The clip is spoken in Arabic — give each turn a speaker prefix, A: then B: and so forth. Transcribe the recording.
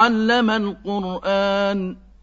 A: عَلَّمَ الْقُرْآنَ